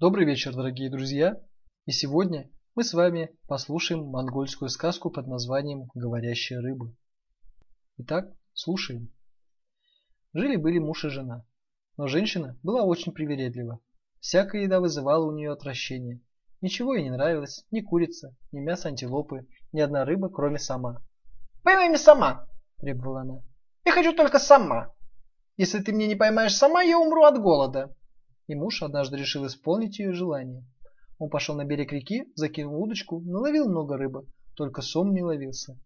Добрый вечер, дорогие друзья! И сегодня мы с вами послушаем монгольскую сказку под названием «Говорящая рыба». Итак, слушаем. Жили-были муж и жена, но женщина была очень привередлива. Всякая еда вызывала у нее отвращение. Ничего ей не нравилось, ни курица, ни мясо антилопы, ни одна рыба, кроме сама. «Поймай меня сама!» – требовала она. «Я хочу только сама! Если ты мне не поймаешь сама, я умру от голода!» И муж однажды решил исполнить ее желание. Он пошел на берег реки, закинул удочку, наловил много рыбы, только сом не ловился.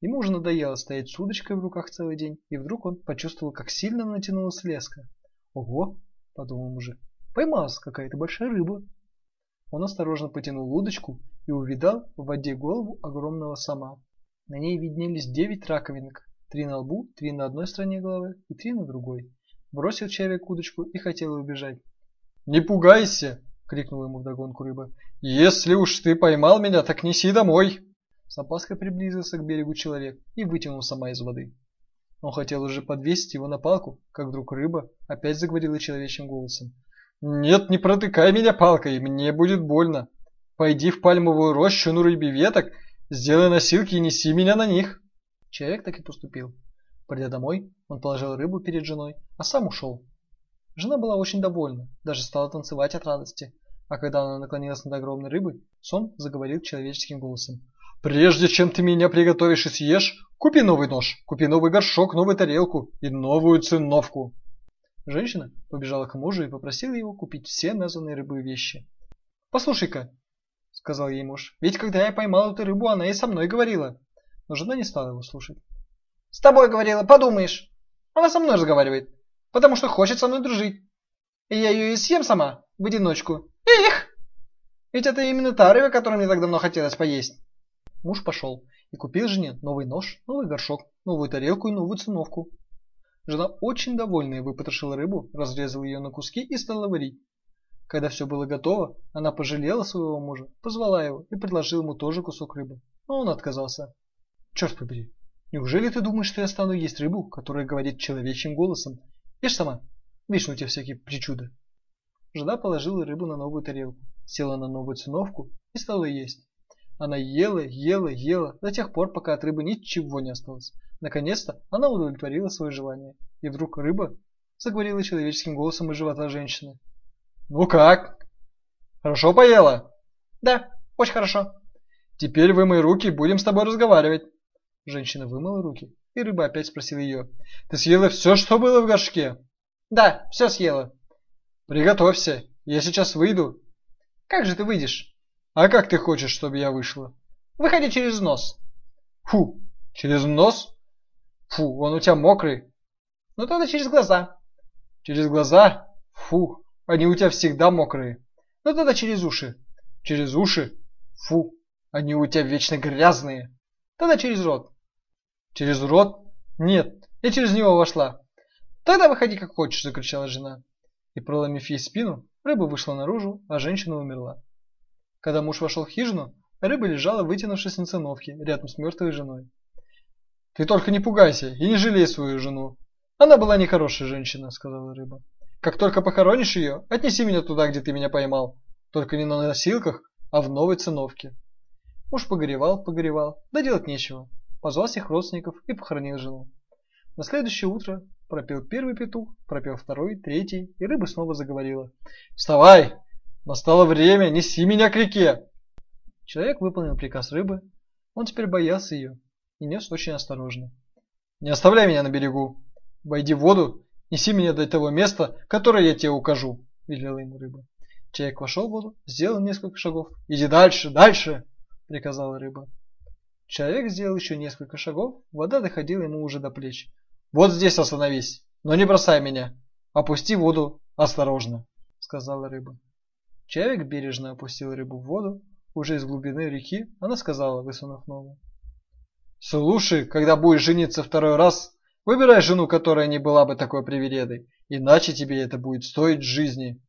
Ему уже надоело стоять с удочкой в руках целый день, и вдруг он почувствовал, как сильно натянулась леска. «Ого!» – подумал мужик. «Поймалась какая-то большая рыба!» Он осторожно потянул удочку и увидал в воде голову огромного сома. На ней виднелись девять раковинок, три на лбу, три на одной стороне головы и три на другой. Бросил человек удочку и хотел убежать. «Не пугайся!» — крикнул ему вдогонку рыба. «Если уж ты поймал меня, так неси домой!» С опаской приблизился к берегу человек и вытянул сама из воды. Он хотел уже подвесить его на палку, как вдруг рыба опять заговорила человечьим голосом. «Нет, не протыкай меня палкой, мне будет больно. Пойди в пальмовую рощу на рыбе веток, сделай носилки и неси меня на них». Человек так и поступил. Придя домой, он положил рыбу перед женой, а сам ушел. Жена была очень довольна, даже стала танцевать от радости. А когда она наклонилась над огромной рыбой, сон заговорил человеческим голосом. «Прежде чем ты меня приготовишь и съешь, купи новый нож, купи новый горшок, новую тарелку и новую циновку». Женщина побежала к мужу и попросила его купить все названные рыбы вещи. «Послушай-ка», — сказал ей муж, — «ведь когда я поймал эту рыбу, она и со мной говорила». Но жена не стала его слушать. С тобой говорила, подумаешь. Она со мной разговаривает, потому что хочет со мной дружить. И я ее и съем сама, в одиночку. Эх! Ведь это именно та рыба, которую мне так давно хотелось поесть. Муж пошел и купил жене новый нож, новый горшок, новую тарелку и новую циновку. Жена очень довольная выпотрошила рыбу, разрезала ее на куски и стала варить. Когда все было готово, она пожалела своего мужа, позвала его и предложила ему тоже кусок рыбы, но он отказался. Черт побери, неужели ты думаешь, что я стану есть рыбу, которая говорит человечьим голосом? Ешь сама, вечно у тебя всякие причуды. Жена положила рыбу на новую тарелку, села на новую циновку и стала есть. Она ела, ела, ела, до тех пор, пока от рыбы ничего не осталось. Наконец-то она удовлетворила свое желание. И вдруг рыба заговорила человеческим голосом из живота женщины. «Ну как? Хорошо поела?» «Да, очень хорошо». «Теперь вымой руки, будем с тобой разговаривать». Женщина вымыла руки, и рыба опять спросила ее. «Ты съела все, что было в горшке?» «Да, все съела». «Приготовься, я сейчас выйду». «Как же ты выйдешь?» «А как ты хочешь, чтобы я вышла?» «Выходи через нос». «Фу, через нос? Фу, он у тебя мокрый». «Ну тогда через глаза». «Через глаза? Фу, они у тебя всегда мокрые». «Ну тогда через уши». «Через уши? Фу, они у тебя вечно грязные». Тогда через рот. Через рот? Нет, я через него вошла. Тогда выходи как хочешь, закричала жена. И проломив ей спину, рыба вышла наружу, а женщина умерла. Когда муж вошел в хижину, рыба лежала, вытянувшись на циновке, рядом с мертвой женой. Ты только не пугайся и не жалей свою жену. Она была нехорошая женщина, сказала рыба. Как только похоронишь ее, отнеси меня туда, где ты меня поймал. Только не на носилках, а в новой циновке. Муж погоревал, погоревал, да делать нечего. Позвал всех родственников и похоронил жену. На следующее утро пропел первый петух, пропел второй, третий, и рыба снова заговорила. «Вставай! Настало время, неси меня к реке!» Человек выполнил приказ рыбы. Он теперь боялся ее и нес очень осторожно. «Не оставляй меня на берегу! Войди в воду, неси меня до того места, которое я тебе укажу!» – велела ему рыба. Человек вошел в воду, сделал несколько шагов. «Иди дальше, дальше!» Приказала рыба. Человек сделал еще несколько шагов, вода доходила ему уже до плеч. «Вот здесь остановись, но не бросай меня. Опусти воду осторожно», — сказала рыба. Человек бережно опустил рыбу в воду. Уже из глубины реки она сказала, высунув ногу. «Слушай, когда будешь жениться второй раз, выбирай жену, которая не была бы такой привередой, иначе тебе это будет стоить жизни».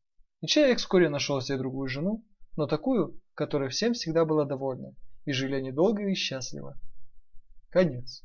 И человек вскоре нашел себе другую жену, но такую, которая всем всегда была довольна, и жили они долго и счастливо. Конец.